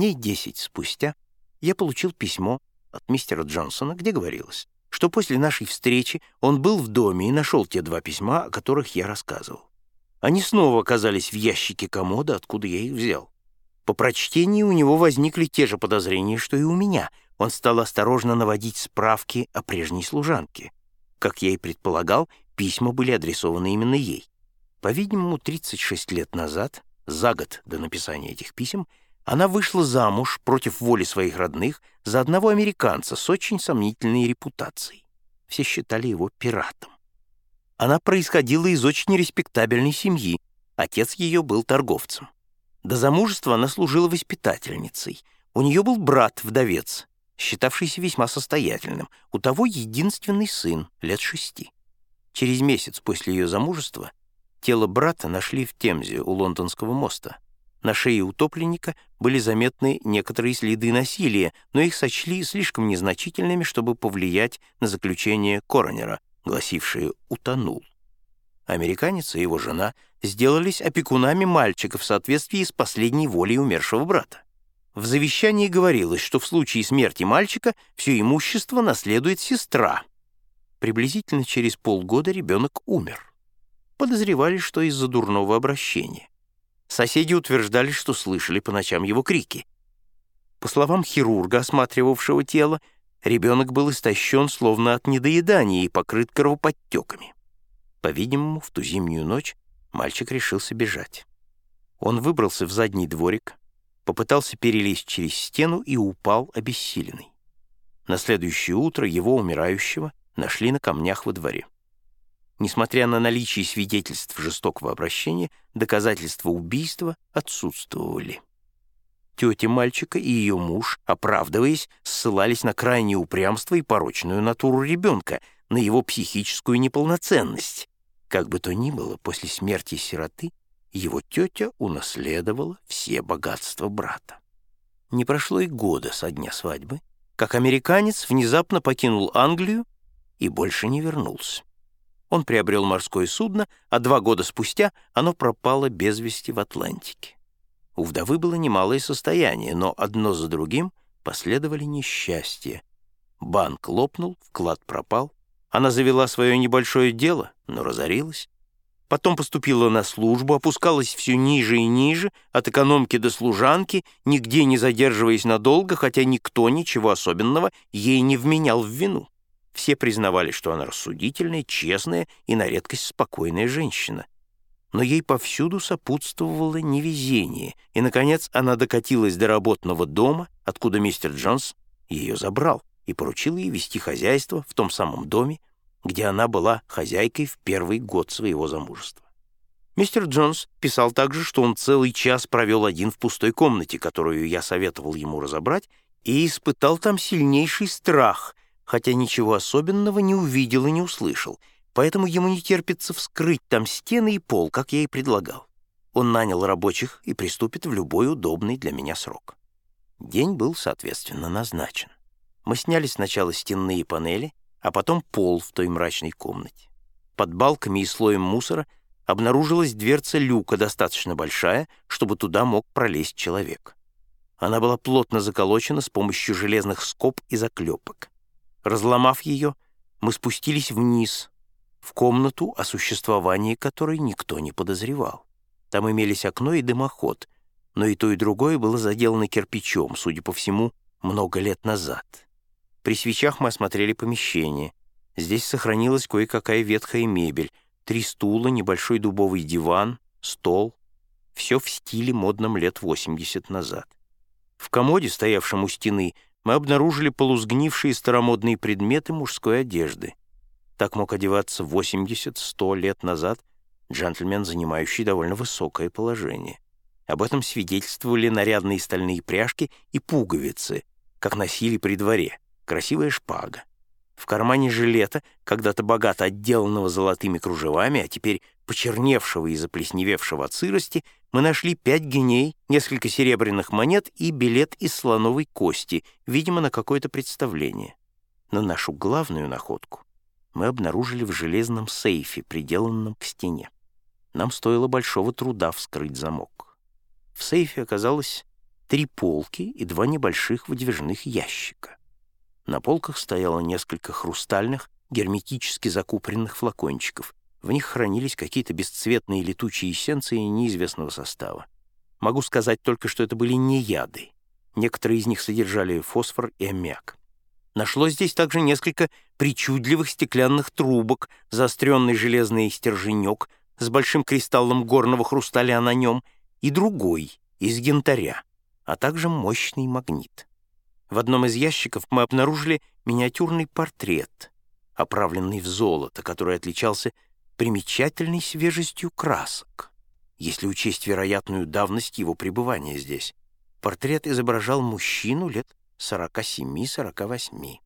Дней десять спустя я получил письмо от мистера Джонсона, где говорилось, что после нашей встречи он был в доме и нашел те два письма, о которых я рассказывал. Они снова оказались в ящике комода, откуда я их взял. По прочтении у него возникли те же подозрения, что и у меня. Он стал осторожно наводить справки о прежней служанке. Как я и предполагал, письма были адресованы именно ей. По-видимому, 36 лет назад, за год до написания этих писем, она вышла замуж против воли своих родных за одного американца с очень сомнительной репутацией. Все считали его пиратом. Она происходила из очень респектабельной семьи, отец ее был торговцем. До замужества она служила воспитательницей. У нее был брат-вдовец, считавшийся весьма состоятельным. У того единственный сын, лет шести. Через месяц после ее замужества тело брата нашли в Темзе у Лондонского моста. На шее утопленника были заметны некоторые следы насилия, но их сочли слишком незначительными, чтобы повлиять на заключение коронера, гласившее «утонул». Американец и его жена сделались опекунами мальчика в соответствии с последней волей умершего брата. В завещании говорилось, что в случае смерти мальчика все имущество наследует сестра. Приблизительно через полгода ребенок умер. Подозревали, что из-за дурного обращения. Соседи утверждали, что слышали по ночам его крики. По словам хирурга, осматривавшего тело, ребенок был истощен словно от недоедания и покрыт кровоподтеками. По-видимому, в ту зимнюю ночь мальчик решился бежать. Он выбрался в задний дворик, попытался перелезть через стену и упал обессиленный. На следующее утро его умирающего нашли на камнях во дворе. Несмотря на наличие свидетельств жестокого обращения, доказательства убийства отсутствовали. Тетя мальчика и ее муж, оправдываясь, ссылались на крайнее упрямство и порочную натуру ребенка, на его психическую неполноценность. Как бы то ни было, после смерти сироты его тетя унаследовала все богатства брата. Не прошло и года со дня свадьбы, как американец внезапно покинул Англию и больше не вернулся. Он приобрел морское судно, а два года спустя оно пропало без вести в Атлантике. У вдовы было немалое состояние, но одно за другим последовали несчастья. Банк лопнул, вклад пропал. Она завела свое небольшое дело, но разорилась. Потом поступила на службу, опускалась все ниже и ниже, от экономки до служанки, нигде не задерживаясь надолго, хотя никто ничего особенного ей не вменял в вину. Все признавали, что она рассудительная, честная и на редкость спокойная женщина. Но ей повсюду сопутствовало невезение, и, наконец, она докатилась до работного дома, откуда мистер Джонс ее забрал и поручил ей вести хозяйство в том самом доме, где она была хозяйкой в первый год своего замужества. Мистер Джонс писал также, что он целый час провел один в пустой комнате, которую я советовал ему разобрать, и испытал там сильнейший страх, хотя ничего особенного не увидел и не услышал, поэтому ему не терпится вскрыть там стены и пол, как я и предлагал. Он нанял рабочих и приступит в любой удобный для меня срок. День был, соответственно, назначен. Мы сняли сначала стенные панели, а потом пол в той мрачной комнате. Под балками и слоем мусора обнаружилась дверца люка, достаточно большая, чтобы туда мог пролезть человек. Она была плотно заколочена с помощью железных скоб и заклепок. Разломав ее, мы спустились вниз, в комнату, о существовании которой никто не подозревал. Там имелись окно и дымоход, но и то, и другое было заделано кирпичом, судя по всему, много лет назад. При свечах мы осмотрели помещение. Здесь сохранилась кое-какая ветхая мебель, три стула, небольшой дубовый диван, стол. Все в стиле модном лет 80 назад. В комоде, стоявшем у стены, мы обнаружили полузгнившие старомодные предметы мужской одежды. Так мог одеваться 80-100 лет назад джентльмен, занимающий довольно высокое положение. Об этом свидетельствовали нарядные стальные пряжки и пуговицы, как носили при дворе, красивая шпага. В кармане жилета, когда-то богато отделанного золотыми кружевами, а теперь почерневшего и заплесневевшего от сырости, мы нашли пять геней, несколько серебряных монет и билет из слоновой кости, видимо, на какое-то представление. Но нашу главную находку мы обнаружили в железном сейфе, приделанном к стене. Нам стоило большого труда вскрыть замок. В сейфе оказалось три полки и два небольших выдвижных ящика. На полках стояло несколько хрустальных, герметически закупоренных флакончиков. В них хранились какие-то бесцветные летучие эссенции неизвестного состава. Могу сказать только, что это были не яды. Некоторые из них содержали фосфор и аммиак. Нашлось здесь также несколько причудливых стеклянных трубок, заостренный железный стерженек с большим кристаллом горного хрусталя на нем и другой, из янтаря, а также мощный магнит. В одном из ящиков мы обнаружили миниатюрный портрет, оправленный в золото, который отличался примечательной свежестью красок, если учесть вероятную давность его пребывания здесь. Портрет изображал мужчину лет 47-48.